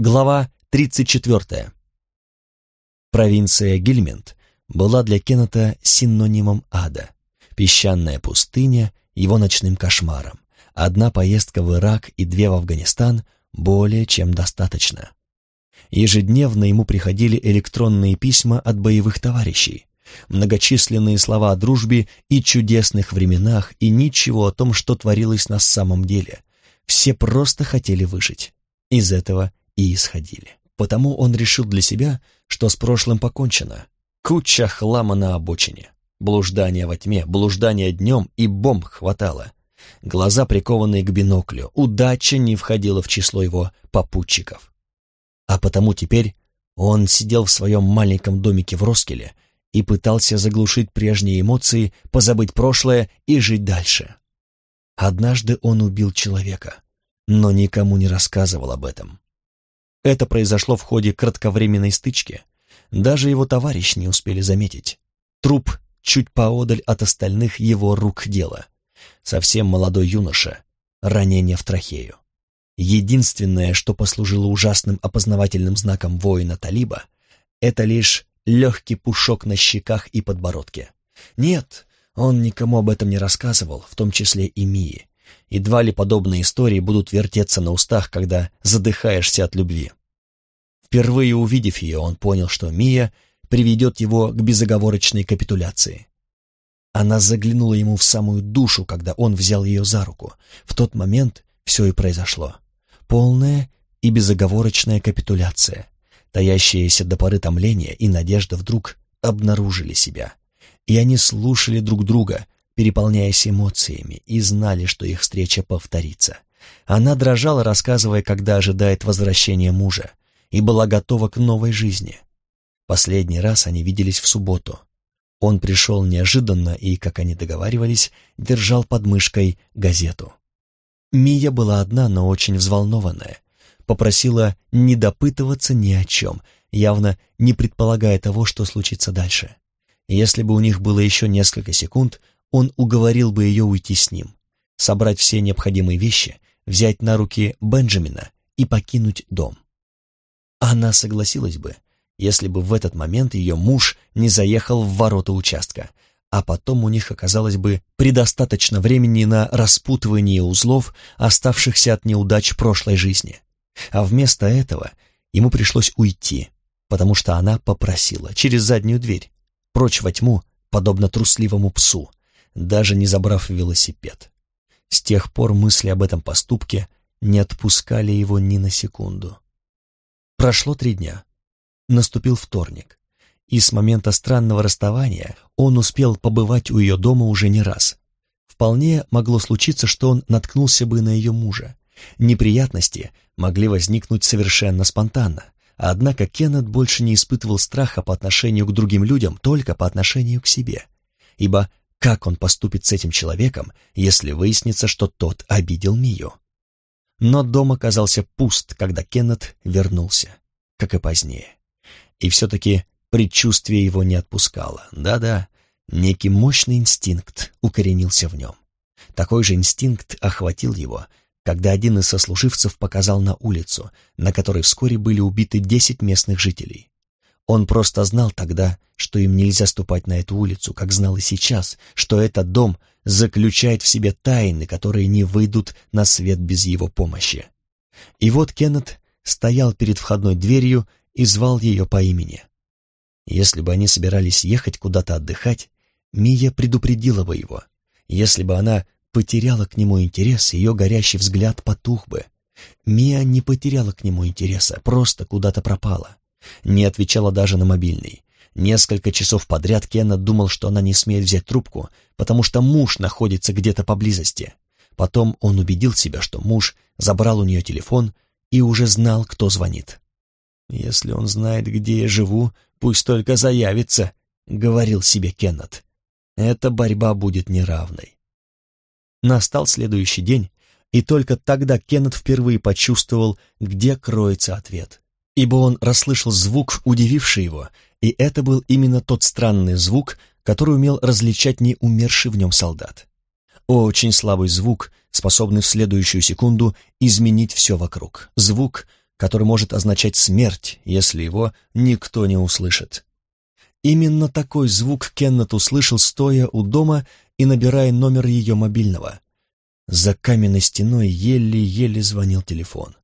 Глава 34. Провинция Гильмент была для Кеннета синонимом ада. Песчаная пустыня — его ночным кошмаром. Одна поездка в Ирак и две в Афганистан более чем достаточно. Ежедневно ему приходили электронные письма от боевых товарищей, многочисленные слова о дружбе и чудесных временах, и ничего о том, что творилось на самом деле. Все просто хотели выжить. Из этого и исходили. Потому он решил для себя, что с прошлым покончено. Куча хлама на обочине. Блуждание во тьме, блуждание днем и бомб хватало. Глаза прикованные к биноклю, удача не входила в число его попутчиков. А потому теперь он сидел в своем маленьком домике в Роскеле и пытался заглушить прежние эмоции, позабыть прошлое и жить дальше. Однажды он убил человека, но никому не рассказывал об этом. Это произошло в ходе кратковременной стычки. Даже его товарищ не успели заметить. Труп чуть поодаль от остальных его рук дело. Совсем молодой юноша, ранение в трахею. Единственное, что послужило ужасным опознавательным знаком воина Талиба, это лишь легкий пушок на щеках и подбородке. Нет, он никому об этом не рассказывал, в том числе и Мии. Едва ли подобные истории будут вертеться на устах, когда задыхаешься от любви. Впервые увидев ее, он понял, что Мия приведет его к безоговорочной капитуляции. Она заглянула ему в самую душу, когда он взял ее за руку. В тот момент все и произошло. Полная и безоговорочная капитуляция. Таящиеся до поры томления и надежда вдруг обнаружили себя. И они слушали друг друга, переполняясь эмоциями, и знали, что их встреча повторится. Она дрожала, рассказывая, когда ожидает возвращения мужа, и была готова к новой жизни. Последний раз они виделись в субботу. Он пришел неожиданно и, как они договаривались, держал под мышкой газету. Мия была одна, но очень взволнованная. Попросила не допытываться ни о чем, явно не предполагая того, что случится дальше. Если бы у них было еще несколько секунд, он уговорил бы ее уйти с ним, собрать все необходимые вещи, взять на руки Бенджамина и покинуть дом. Она согласилась бы, если бы в этот момент ее муж не заехал в ворота участка, а потом у них оказалось бы предостаточно времени на распутывание узлов, оставшихся от неудач прошлой жизни. А вместо этого ему пришлось уйти, потому что она попросила через заднюю дверь, прочь во тьму, подобно трусливому псу, даже не забрав велосипед. С тех пор мысли об этом поступке не отпускали его ни на секунду. Прошло три дня. Наступил вторник, и с момента странного расставания он успел побывать у ее дома уже не раз. Вполне могло случиться, что он наткнулся бы на ее мужа. Неприятности могли возникнуть совершенно спонтанно, однако Кеннет больше не испытывал страха по отношению к другим людям, только по отношению к себе, ибо как он поступит с этим человеком, если выяснится, что тот обидел Мию? Но дом оказался пуст, когда Кеннет вернулся, как и позднее. И все-таки предчувствие его не отпускало. Да-да, некий мощный инстинкт укоренился в нем. Такой же инстинкт охватил его, когда один из сослуживцев показал на улицу, на которой вскоре были убиты десять местных жителей. Он просто знал тогда, что им нельзя ступать на эту улицу, как знал и сейчас, что этот дом заключает в себе тайны, которые не выйдут на свет без его помощи. И вот Кеннет стоял перед входной дверью и звал ее по имени. Если бы они собирались ехать куда-то отдыхать, Мия предупредила бы его. Если бы она потеряла к нему интерес, ее горящий взгляд потух бы. Мия не потеряла к нему интереса, просто куда-то пропала. Не отвечала даже на мобильный. Несколько часов подряд Кенна думал, что она не смеет взять трубку, потому что муж находится где-то поблизости. Потом он убедил себя, что муж забрал у нее телефон и уже знал, кто звонит. «Если он знает, где я живу, пусть только заявится», — говорил себе Кеннет. «Эта борьба будет неравной». Настал следующий день, и только тогда Кеннет впервые почувствовал, где кроется ответ ибо он расслышал звук, удививший его, и это был именно тот странный звук, который умел различать не умерший в нем солдат. Очень слабый звук, способный в следующую секунду изменить все вокруг. Звук, который может означать смерть, если его никто не услышит. Именно такой звук Кеннет услышал, стоя у дома и набирая номер ее мобильного. За каменной стеной еле-еле звонил телефон.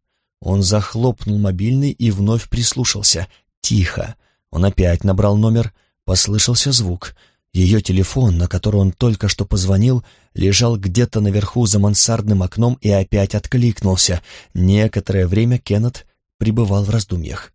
Он захлопнул мобильный и вновь прислушался. Тихо. Он опять набрал номер. Послышался звук. Ее телефон, на который он только что позвонил, лежал где-то наверху за мансардным окном и опять откликнулся. Некоторое время Кеннет пребывал в раздумьях.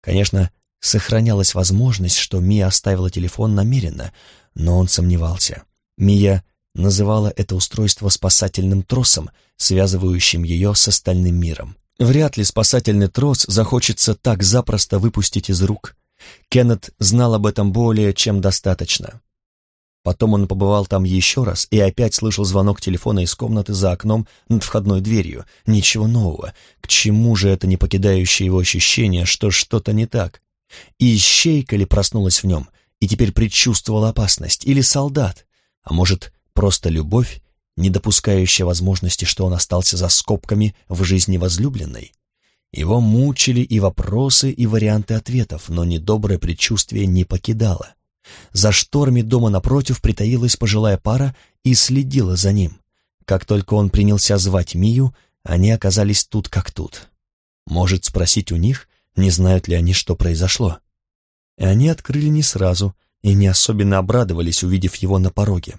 Конечно, сохранялась возможность, что Мия оставила телефон намеренно, но он сомневался. Мия называла это устройство спасательным тросом, связывающим ее с остальным миром. Вряд ли спасательный трос захочется так запросто выпустить из рук. Кеннет знал об этом более чем достаточно. Потом он побывал там еще раз и опять слышал звонок телефона из комнаты за окном над входной дверью. Ничего нового. К чему же это не покидающее его ощущение, что что-то не так? Ищейка ли проснулась в нем и теперь предчувствовала опасность? Или солдат? А может, просто любовь, не допускающая возможности, что он остался за скобками в жизни возлюбленной? Его мучили и вопросы, и варианты ответов, но недоброе предчувствие не покидало. За шторами дома напротив притаилась пожилая пара и следила за ним. Как только он принялся звать Мию, они оказались тут как тут. Может спросить у них, не знают ли они, что произошло. И они открыли не сразу и не особенно обрадовались, увидев его на пороге.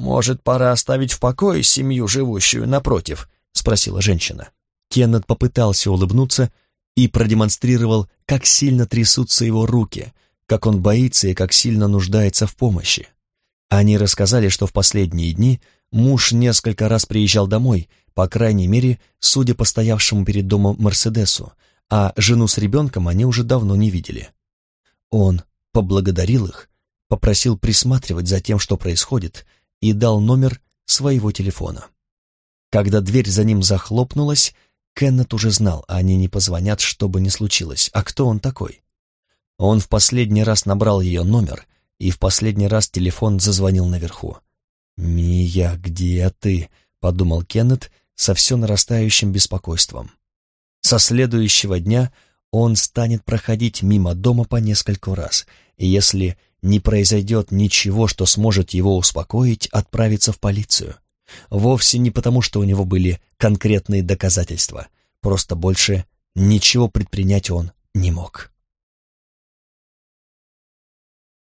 «Может, пора оставить в покое семью, живущую напротив?» — спросила женщина. Кеннет попытался улыбнуться и продемонстрировал, как сильно трясутся его руки, как он боится и как сильно нуждается в помощи. Они рассказали, что в последние дни муж несколько раз приезжал домой, по крайней мере, судя по стоявшему перед домом Мерседесу, а жену с ребенком они уже давно не видели. Он поблагодарил их, попросил присматривать за тем, что происходит, и дал номер своего телефона. Когда дверь за ним захлопнулась, Кеннет уже знал, они не позвонят, что бы ни случилось. А кто он такой? Он в последний раз набрал ее номер, и в последний раз телефон зазвонил наверху. «Мия, где ты?» — подумал Кеннет со все нарастающим беспокойством. Со следующего дня он станет проходить мимо дома по нескольку раз, и если не произойдет ничего, что сможет его успокоить, отправиться в полицию. Вовсе не потому, что у него были конкретные доказательства, просто больше ничего предпринять он не мог.